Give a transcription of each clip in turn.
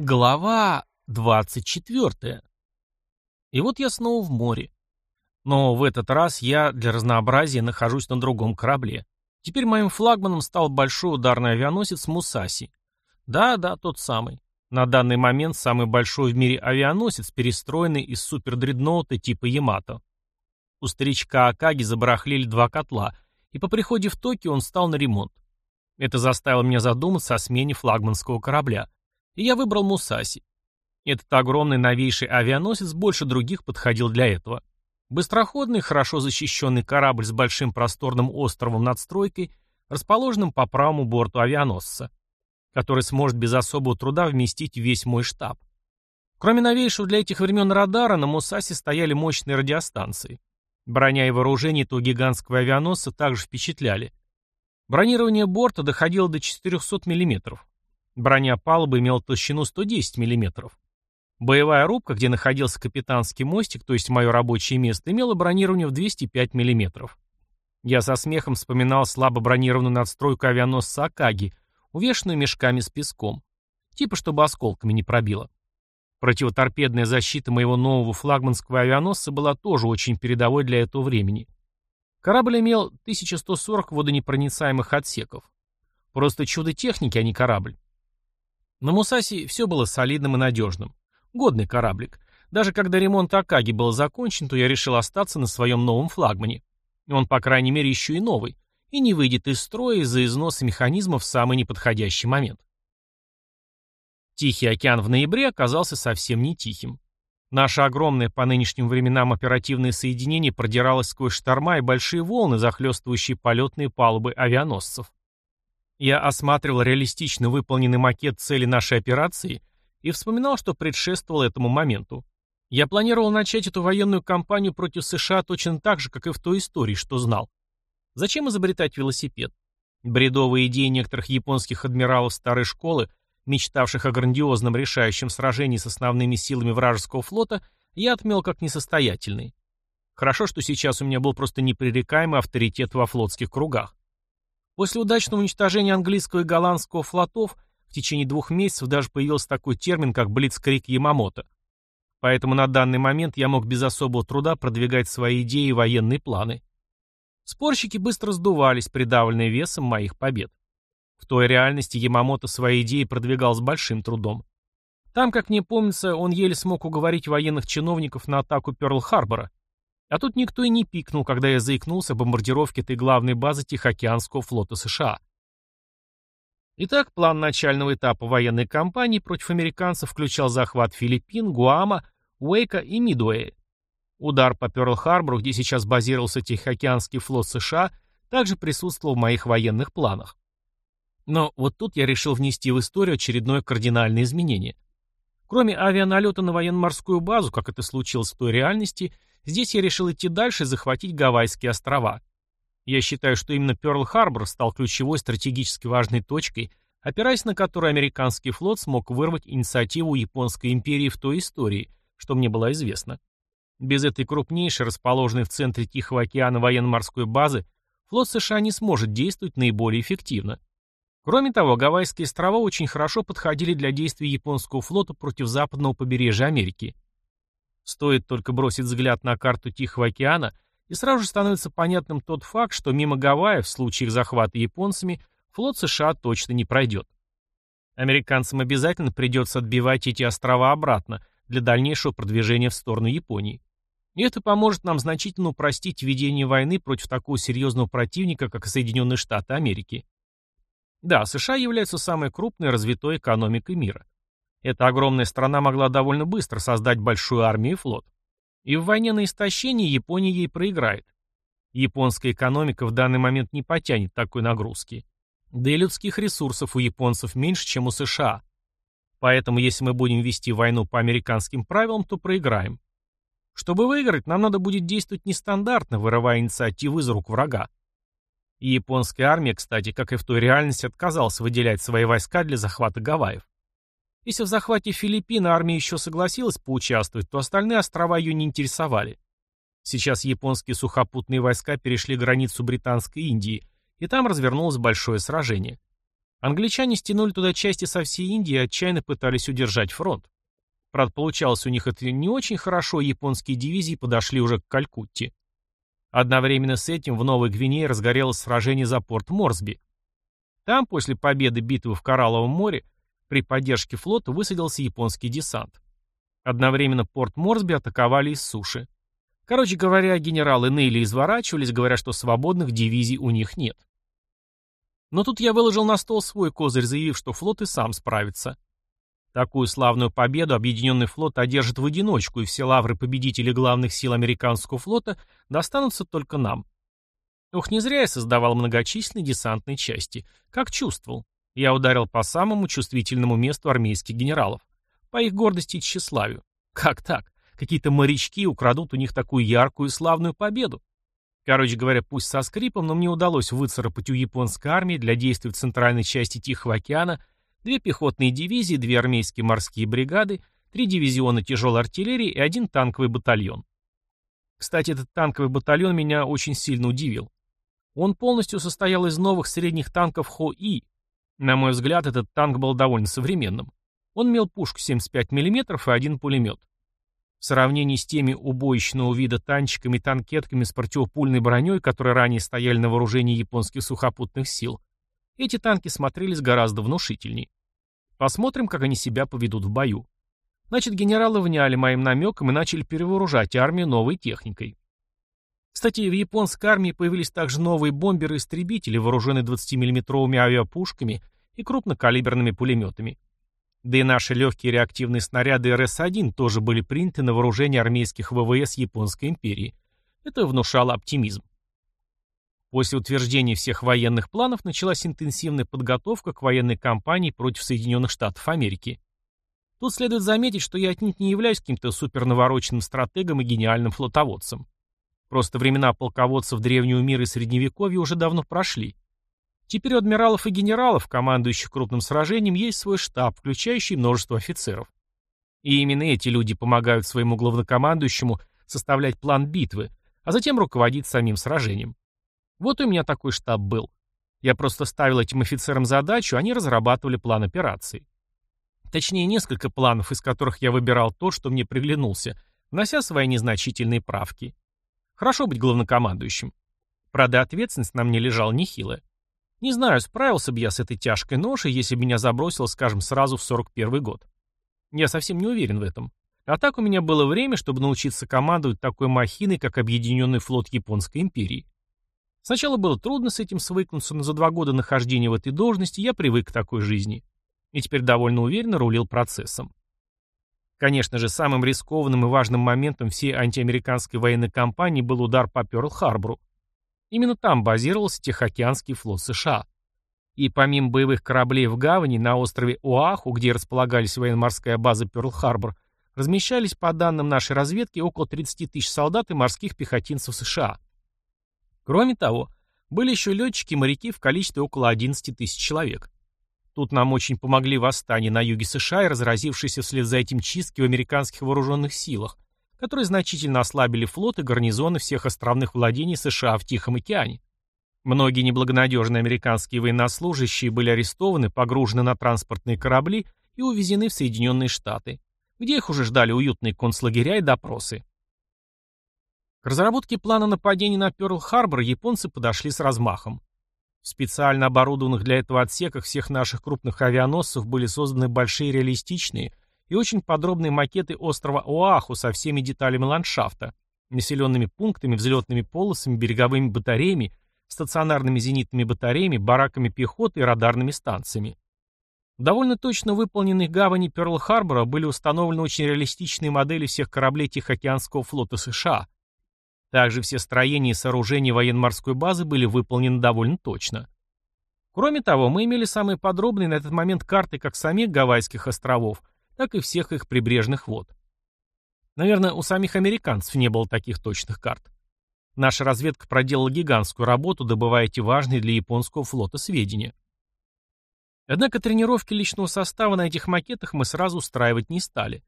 Глава 24. И вот я снова в море. Но в этот раз я для разнообразия нахожусь на другом корабле. Теперь моим флагманом стал большой ударный авианосец «Мусаси». Да-да, тот самый. На данный момент самый большой в мире авианосец, перестроенный из супердредноута типа «Ямато». У старичка Акаги забарахлили два котла, и по приходе в Токио он стал на ремонт. Это заставило меня задуматься о смене флагманского корабля и я выбрал Мусаси. Этот огромный новейший авианосец больше других подходил для этого. Быстроходный, хорошо защищенный корабль с большим просторным островом над стройкой, расположенным по правому борту авианосца, который сможет без особого труда вместить весь мой штаб. Кроме новейшего для этих времен радара, на Мусасе стояли мощные радиостанции. Броня и вооружение этого гигантского авианосца также впечатляли. Бронирование борта доходило до 400 мм, Броня палубы имела толщину 110 мм. Боевая рубка, где находился капитанский мостик, то есть мое рабочее место, имела бронирование в 205 мм. Я со смехом вспоминал слабо бронированную надстройку авианосца Акаги, увешанную мешками с песком. Типа, чтобы осколками не пробило. Противоторпедная защита моего нового флагманского авианосца была тоже очень передовой для этого времени. Корабль имел 1140 водонепроницаемых отсеков. Просто чудо техники, а не корабль. На Мусаси все было солидным и надежным. Годный кораблик. Даже когда ремонт Акаги был закончен, то я решил остаться на своем новом флагмане. Он, по крайней мере, еще и новый. И не выйдет из строя из-за износа механизмов в самый неподходящий момент. Тихий океан в ноябре оказался совсем не тихим. Наше огромное по нынешним временам оперативное соединение продиралось сквозь шторма и большие волны, захлестывающие полетные палубы авианосцев. Я осматривал реалистично выполненный макет цели нашей операции и вспоминал, что предшествовало этому моменту. Я планировал начать эту военную кампанию против США точно так же, как и в той истории, что знал. Зачем изобретать велосипед? Бредовые идеи некоторых японских адмиралов старой школы, мечтавших о грандиозном решающем сражении с основными силами вражеского флота, я отмел как несостоятельные. Хорошо, что сейчас у меня был просто непререкаемый авторитет во флотских кругах. После удачного уничтожения английского и голландского флотов в течение двух месяцев даже появился такой термин, как блицкрик Ямамото. Поэтому на данный момент я мог без особого труда продвигать свои идеи и военные планы. Спорщики быстро сдувались, придавленные весом моих побед. В той реальности Ямамото свои идеи продвигал с большим трудом. Там, как мне помнится, он еле смог уговорить военных чиновников на атаку Пёрл-Харбора. А тут никто и не пикнул, когда я заикнулся о бомбардировке этой главной базы Тихоокеанского флота США. Итак, план начального этапа военной кампании против американцев включал захват Филиппин, Гуама, Уэйка и Мидуэя. Удар по Пёрл-Харбору, где сейчас базировался Тихоокеанский флот США, также присутствовал в моих военных планах. Но вот тут я решил внести в историю очередное кардинальное изменение. Кроме авианалета на военно-морскую базу, как это случилось в той реальности, Здесь я решил идти дальше и захватить Гавайские острова. Я считаю, что именно Пёрл-Харбор стал ключевой стратегически важной точкой, опираясь на которую американский флот смог вырвать инициативу Японской империи в той истории, что мне было известно. Без этой крупнейшей, расположенной в центре Тихого океана военно-морской базы, флот США не сможет действовать наиболее эффективно. Кроме того, Гавайские острова очень хорошо подходили для действий японского флота против западного побережья Америки – Стоит только бросить взгляд на карту Тихого океана, и сразу же становится понятным тот факт, что мимо Гавайев в случае их захвата японцами флот США точно не пройдет. Американцам обязательно придется отбивать эти острова обратно для дальнейшего продвижения в сторону Японии. И это поможет нам значительно упростить ведение войны против такого серьезного противника, как Соединенные Штаты Америки. Да, США являются самой крупной развитой экономикой мира. Эта огромная страна могла довольно быстро создать большую армию и флот. И в войне на истощение Япония ей проиграет. Японская экономика в данный момент не потянет такой нагрузки. Да и людских ресурсов у японцев меньше, чем у США. Поэтому если мы будем вести войну по американским правилам, то проиграем. Чтобы выиграть, нам надо будет действовать нестандартно, вырывая инициативу из рук врага. И японская армия, кстати, как и в той реальности, отказалась выделять свои войска для захвата Гавайев. Если в захвате Филиппин армия еще согласилась поучаствовать, то остальные острова ее не интересовали. Сейчас японские сухопутные войска перешли границу Британской Индии, и там развернулось большое сражение. Англичане стянули туда части со всей Индии и отчаянно пытались удержать фронт. Правда, получалось у них это не очень хорошо, японские дивизии подошли уже к Калькутте. Одновременно с этим в Новой Гвинее разгорелось сражение за порт Морсби. Там, после победы битвы в Коралловом море, при поддержке флота высадился японский десант. Одновременно порт Морсби атаковали из суши. Короче говоря, генералы ныли изворачивались, говоря, что свободных дивизий у них нет. Но тут я выложил на стол свой козырь, заявив, что флот и сам справится. Такую славную победу Объединенный флот одержит в одиночку, и все лавры победителей главных сил американского флота достанутся только нам. Ох, не зря я создавал многочисленные десантные части. Как чувствовал. Я ударил по самому чувствительному месту армейских генералов. По их гордости и тщеславию. Как так? Какие-то морячки украдут у них такую яркую и славную победу. Короче говоря, пусть со скрипом, но мне удалось выцарапать у японской армии для действий в центральной части Тихого океана две пехотные дивизии, две армейские морские бригады, три дивизиона тяжелой артиллерии и один танковый батальон. Кстати, этот танковый батальон меня очень сильно удивил. Он полностью состоял из новых средних танков Хо-И. На мой взгляд, этот танк был довольно современным. Он имел пушку 75 мм и один пулемет. В сравнении с теми убойщенного вида танчиками и танкетками с противопульной броней, которые ранее стояли на вооружении японских сухопутных сил, эти танки смотрелись гораздо внушительней. Посмотрим, как они себя поведут в бою. Значит, генералы вняли моим намекам и начали перевооружать армию новой техникой. Кстати, в японской армии появились также новые бомберы-истребители, вооруженные 20-миллиметровыми авиапушками и крупнокалиберными пулеметами. Да и наши легкие реактивные снаряды РС-1 тоже были приняты на вооружение армейских ВВС Японской империи. Это внушало оптимизм. После утверждения всех военных планов началась интенсивная подготовка к военной кампании против Соединенных Штатов Америки. Тут следует заметить, что я отнюдь не являюсь каким-то супернавороченным стратегом и гениальным флотоводцем. Просто времена полководцев древнего мира и средневековья уже давно прошли. Теперь у адмиралов и генералов, командующих крупным сражением, есть свой штаб, включающий множество офицеров. И именно эти люди помогают своему главнокомандующему составлять план битвы, а затем руководить самим сражением. Вот у меня такой штаб был. Я просто ставил этим офицерам задачу, они разрабатывали план операции. Точнее, несколько планов, из которых я выбирал тот, что мне приглянулся, внося свои незначительные правки. Хорошо быть главнокомандующим. Правда, ответственность на мне лежала нехилая. Не знаю, справился бы я с этой тяжкой ношей, если бы меня забросило, скажем, сразу в 41 год. Я совсем не уверен в этом. А так у меня было время, чтобы научиться командовать такой махиной, как Объединенный флот Японской империи. Сначала было трудно с этим свыкнуться, но за два года нахождения в этой должности я привык к такой жизни. И теперь довольно уверенно рулил процессом. Конечно же, самым рискованным и важным моментом всей антиамериканской военной кампании был удар по Пёрл-Харбору. Именно там базировался Тихоокеанский флот США. И помимо боевых кораблей в гавани, на острове Оаху, где располагались военно-морская база Пёрл-Харбор, размещались, по данным нашей разведки, около 30 тысяч солдат и морских пехотинцев США. Кроме того, были еще летчики и моряки в количестве около 11 тысяч человек. Тут нам очень помогли восстания на юге США и разразившиеся вслед за этим чистки в американских вооруженных силах, которые значительно ослабили флот и гарнизоны всех островных владений США в Тихом океане. Многие неблагонадежные американские военнослужащие были арестованы, погружены на транспортные корабли и увезены в Соединенные Штаты, где их уже ждали уютные концлагеря и допросы. К разработке плана нападения на Пёрл-Харбор японцы подошли с размахом. В специально оборудованных для этого отсеках всех наших крупных авианосцев были созданы большие реалистичные – и очень подробные макеты острова Оаху со всеми деталями ландшафта, населенными пунктами, взлетными полосами, береговыми батареями, стационарными зенитными батареями, бараками пехоты и радарными станциями. Довольно точно выполненных гавани Пёрл-Харбора были установлены очень реалистичные модели всех кораблей Тихоокеанского флота США. Также все строения и сооружения военно-морской базы были выполнены довольно точно. Кроме того, мы имели самые подробные на этот момент карты как самих Гавайских островов, так и всех их прибрежных вод. Наверное, у самих американцев не было таких точных карт. Наша разведка проделала гигантскую работу, добывая эти важные для японского флота сведения. Однако тренировки личного состава на этих макетах мы сразу устраивать не стали.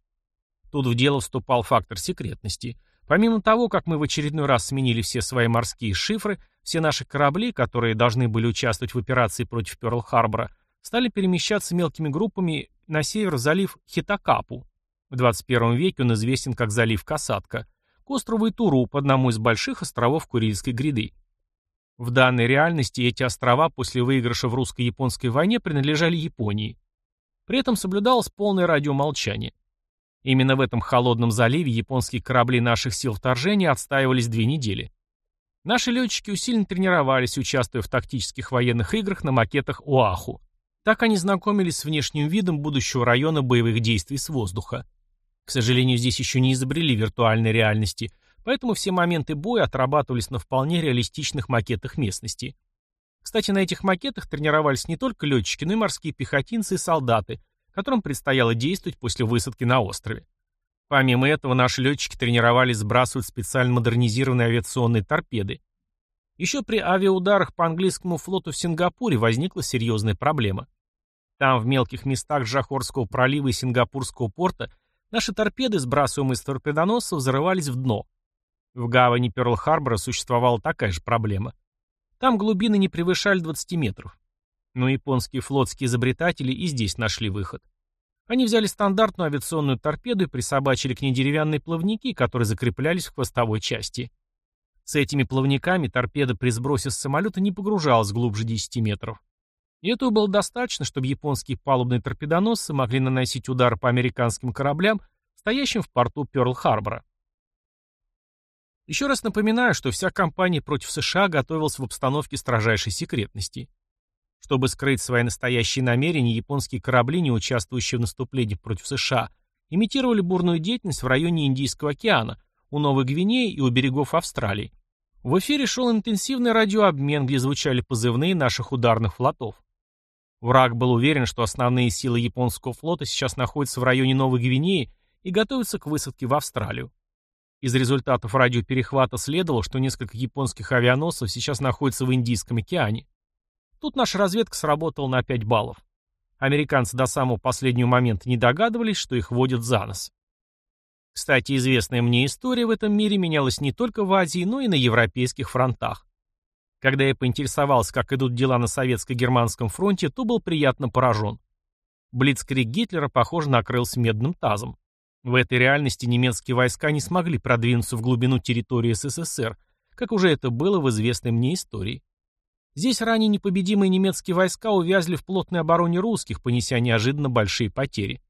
Тут в дело вступал фактор секретности. Помимо того, как мы в очередной раз сменили все свои морские шифры, все наши корабли, которые должны были участвовать в операции против Пёрл-Харбора, стали перемещаться мелкими группами на север залив Хитакапу. В 21 веке он известен как залив Касатка, к острову Итуру, по одному из больших островов Курильской гряды. В данной реальности эти острова после выигрыша в русско-японской войне принадлежали Японии. При этом соблюдалось полное радиомолчание. Именно в этом холодном заливе японские корабли наших сил вторжения отстаивались две недели. Наши летчики усиленно тренировались, участвуя в тактических военных играх на макетах Оаху. Так они знакомились с внешним видом будущего района боевых действий с воздуха. К сожалению, здесь еще не изобрели виртуальной реальности, поэтому все моменты боя отрабатывались на вполне реалистичных макетах местности. Кстати, на этих макетах тренировались не только летчики, но и морские пехотинцы и солдаты, которым предстояло действовать после высадки на острове. Помимо этого, наши летчики тренировались сбрасывать специально модернизированные авиационные торпеды. Еще при авиаударах по английскому флоту в Сингапуре возникла серьезная проблема. Там, в мелких местах Джахорского пролива и Сингапурского порта, наши торпеды, сбрасываемые с торпедоносцев, взрывались в дно. В гавани Пёрл-Харбора существовала такая же проблема. Там глубины не превышали 20 метров. Но японские флотские изобретатели и здесь нашли выход. Они взяли стандартную авиационную торпеду и присобачили к ней деревянные плавники, которые закреплялись в хвостовой части. С этими плавниками торпеда при сбросе с самолета не погружалась глубже 10 метров. И этого было достаточно, чтобы японские палубные торпедоносцы могли наносить удар по американским кораблям, стоящим в порту Пёрл-Харбора. Еще раз напоминаю, что вся кампания против США готовилась в обстановке строжайшей секретности. Чтобы скрыть свои настоящие намерения, японские корабли, не участвующие в наступлении против США, имитировали бурную деятельность в районе Индийского океана, у Новой Гвинеи и у берегов Австралии. В эфире шел интенсивный радиообмен, где звучали позывные наших ударных флотов. Враг был уверен, что основные силы японского флота сейчас находятся в районе Новой Гвинеи и готовятся к высадке в Австралию. Из результатов радиоперехвата следовало, что несколько японских авианосцев сейчас находятся в Индийском океане. Тут наша разведка сработала на 5 баллов. Американцы до самого последнего момента не догадывались, что их водят за нос. Кстати, известная мне история в этом мире менялась не только в Азии, но и на европейских фронтах. Когда я поинтересовался, как идут дела на советско-германском фронте, то был приятно поражен. Блицкрик Гитлера, похоже, накрылся медным тазом. В этой реальности немецкие войска не смогли продвинуться в глубину территории СССР, как уже это было в известной мне истории. Здесь ранее непобедимые немецкие войска увязли в плотной обороне русских, понеся неожиданно большие потери.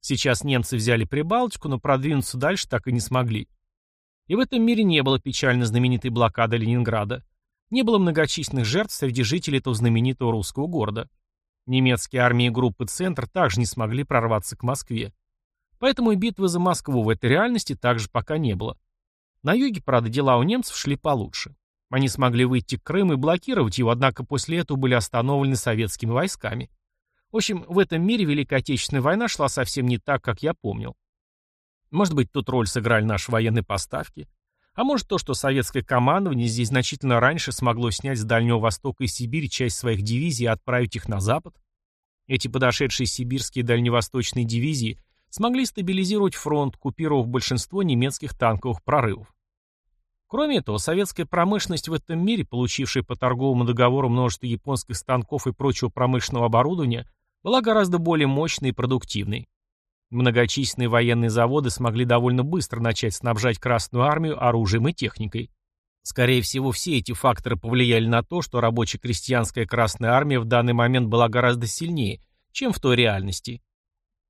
Сейчас немцы взяли Прибалтику, но продвинуться дальше так и не смогли. И в этом мире не было печально знаменитой блокады Ленинграда. Не было многочисленных жертв среди жителей этого знаменитого русского города. Немецкие армии группы «Центр» также не смогли прорваться к Москве. Поэтому и битвы за Москву в этой реальности также пока не было. На юге, правда, дела у немцев шли получше. Они смогли выйти к Крыму и блокировать его, однако после этого были остановлены советскими войсками. В общем, в этом мире Великая Отечественная война шла совсем не так, как я помнил. Может быть, тут роль сыграли наши военные поставки. А может то, что советское командование здесь значительно раньше смогло снять с Дальнего Востока и Сибири часть своих дивизий и отправить их на запад? Эти подошедшие сибирские и дальневосточные дивизии смогли стабилизировать фронт, купировав большинство немецких танковых прорывов. Кроме этого, советская промышленность в этом мире, получившая по торговому договору множество японских станков и прочего промышленного оборудования, была гораздо более мощной и продуктивной. Многочисленные военные заводы смогли довольно быстро начать снабжать Красную армию оружием и техникой. Скорее всего, все эти факторы повлияли на то, что рабоче-крестьянская Красная армия в данный момент была гораздо сильнее, чем в той реальности.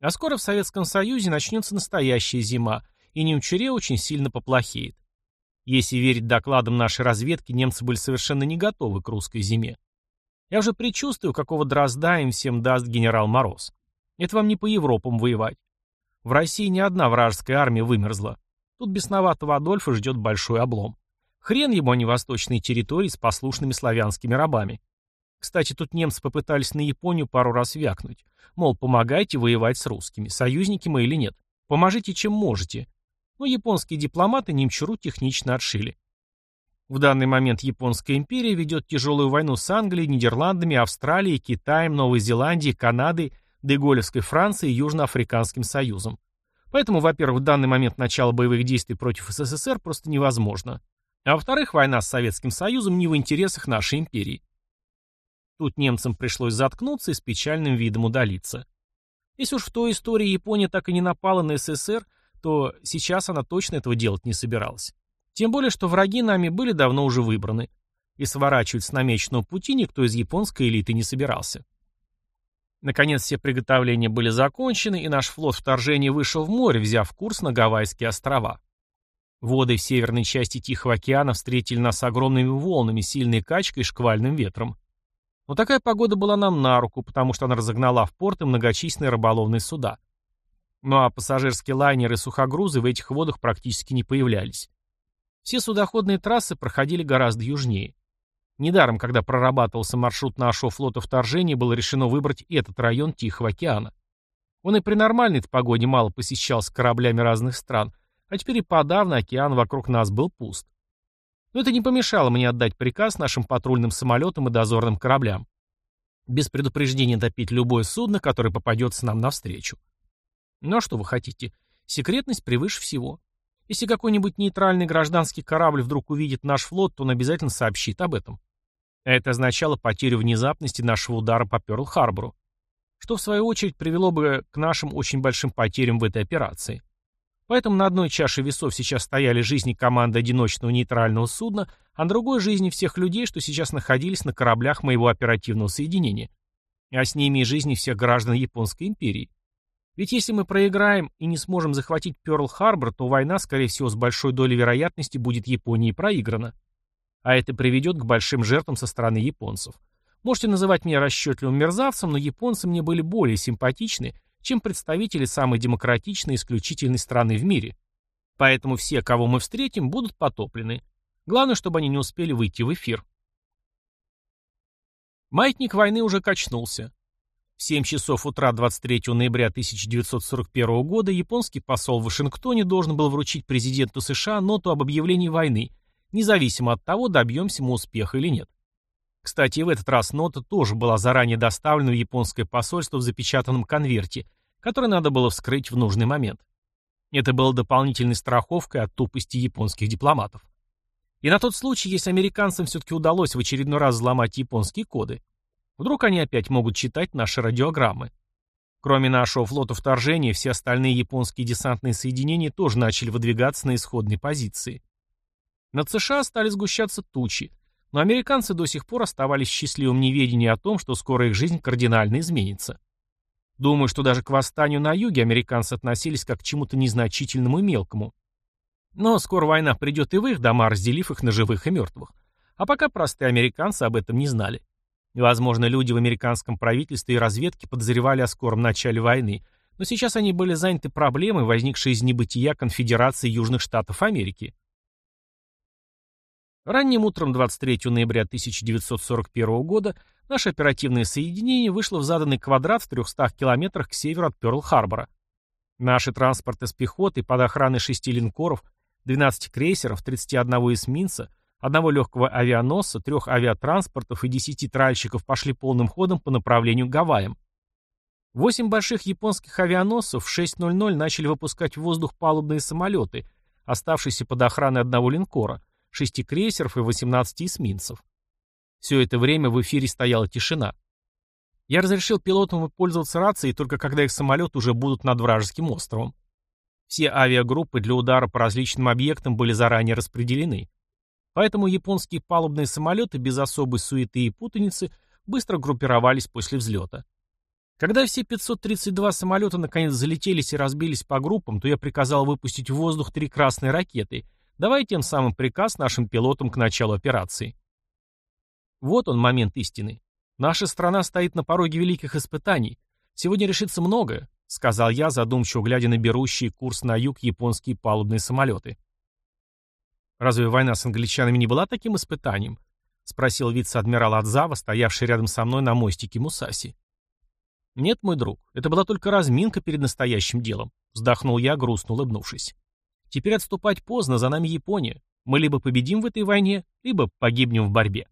А скоро в Советском Союзе начнется настоящая зима, и Немчуре очень сильно поплохеет. Если верить докладам нашей разведки, немцы были совершенно не готовы к русской зиме. Я уже предчувствую, какого дрозда им всем даст генерал Мороз. Это вам не по Европам воевать. В России ни одна вражеская армия вымерзла. Тут бесноватого Адольфа ждет большой облом. Хрен ему, а не восточные территории с послушными славянскими рабами. Кстати, тут немцы попытались на Японию пару раз вякнуть. Мол, помогайте воевать с русскими, союзники мы или нет. Поможите, чем можете но японские дипломаты Немчуру технично отшили. В данный момент Японская империя ведет тяжелую войну с Англией, Нидерландами, Австралией, Китаем, Новой Зеландией, Канадой, Деголевской Францией и Южноафриканским Союзом. Поэтому, во-первых, в данный момент начало боевых действий против СССР просто невозможно. А во-вторых, война с Советским Союзом не в интересах нашей империи. Тут немцам пришлось заткнуться и с печальным видом удалиться. Если уж в той истории Япония так и не напала на СССР, то сейчас она точно этого делать не собиралась. Тем более, что враги нами были давно уже выбраны, и сворачивать с намеченного пути никто из японской элиты не собирался. Наконец все приготовления были закончены, и наш флот вторжения вышел в море, взяв курс на Гавайские острова. Воды в северной части Тихого океана встретили нас огромными волнами, сильной качкой и шквальным ветром. Но такая погода была нам на руку, потому что она разогнала в порты многочисленные рыболовные суда. Ну а пассажирские лайнеры и сухогрузы в этих водах практически не появлялись. Все судоходные трассы проходили гораздо южнее. Недаром, когда прорабатывался маршрут нашего флота вторжения, было решено выбрать этот район Тихого океана. Он и при нормальной погоде мало посещался кораблями разных стран, а теперь и подавно океан вокруг нас был пуст. Но это не помешало мне отдать приказ нашим патрульным самолетам и дозорным кораблям. Без предупреждения топить любое судно, которое попадется нам навстречу. Ну а что вы хотите? Секретность превыше всего. Если какой-нибудь нейтральный гражданский корабль вдруг увидит наш флот, то он обязательно сообщит об этом. А это означало потерю внезапности нашего удара по Пёрл-Харбору, что в свою очередь привело бы к нашим очень большим потерям в этой операции. Поэтому на одной чаше весов сейчас стояли жизни команды одиночного нейтрального судна, а на другой жизни всех людей, что сейчас находились на кораблях моего оперативного соединения. А с ними и жизни всех граждан Японской империи. Ведь если мы проиграем и не сможем захватить Пёрл-Харбор, то война, скорее всего, с большой долей вероятности будет Японией проиграна. А это приведет к большим жертвам со стороны японцев. Можете называть меня расчетливым мерзавцем, но японцы мне были более симпатичны, чем представители самой демократичной и исключительной страны в мире. Поэтому все, кого мы встретим, будут потоплены. Главное, чтобы они не успели выйти в эфир. Маятник войны уже качнулся. В 7 часов утра 23 ноября 1941 года японский посол в Вашингтоне должен был вручить президенту США ноту об объявлении войны, независимо от того, добьемся мы успеха или нет. Кстати, в этот раз нота тоже была заранее доставлена в японское посольство в запечатанном конверте, который надо было вскрыть в нужный момент. Это было дополнительной страховкой от тупости японских дипломатов. И на тот случай, если американцам все-таки удалось в очередной раз взломать японские коды, вдруг они опять могут читать наши радиограммы. Кроме нашего флота вторжения, все остальные японские десантные соединения тоже начали выдвигаться на исходные позиции. Над США стали сгущаться тучи, но американцы до сих пор оставались в счастливом неведении о том, что скоро их жизнь кардинально изменится. Думаю, что даже к восстанию на юге американцы относились как к чему-то незначительному и мелкому. Но скоро война придет и в их дома, разделив их на живых и мертвых. А пока простые американцы об этом не знали. Возможно, люди в американском правительстве и разведке подозревали о скором начале войны, но сейчас они были заняты проблемой, возникшей из небытия Конфедерации Южных Штатов Америки. Ранним утром 23 ноября 1941 года наше оперативное соединение вышло в заданный квадрат в 300 километрах к северу от Пёрл-Харбора. Наши транспорты с пехотой под охраной шести линкоров, 12 крейсеров, 31 эсминца, одного легкого авианосца, трех авиатранспортов и 10 тральщиков пошли полным ходом по направлению к Гавайям. Восемь больших японских авианосцев в 6.00 начали выпускать в воздух палубные самолеты, оставшиеся под охраной одного линкора, шести крейсеров и 18 эсминцев. Все это время в эфире стояла тишина. Я разрешил пилотам пользоваться рацией только когда их самолеты уже будут над вражеским островом. Все авиагруппы для удара по различным объектам были заранее распределены. Поэтому японские палубные самолеты без особой суеты и путаницы быстро группировались после взлета. Когда все 532 самолета наконец залетелись и разбились по группам, то я приказал выпустить в воздух три красные ракеты — давая тем самым приказ нашим пилотам к началу операции. Вот он момент истины. Наша страна стоит на пороге великих испытаний. Сегодня решится многое, сказал я, задумчиво глядя на берущие курс на юг японские палубные самолеты. Разве война с англичанами не была таким испытанием? спросил вице-адмирал Адзава, стоявший рядом со мной на мостике Мусаси. Нет, мой друг, это была только разминка перед настоящим делом, вздохнул я, грустно улыбнувшись. Теперь отступать поздно, за нами Япония. Мы либо победим в этой войне, либо погибнем в борьбе.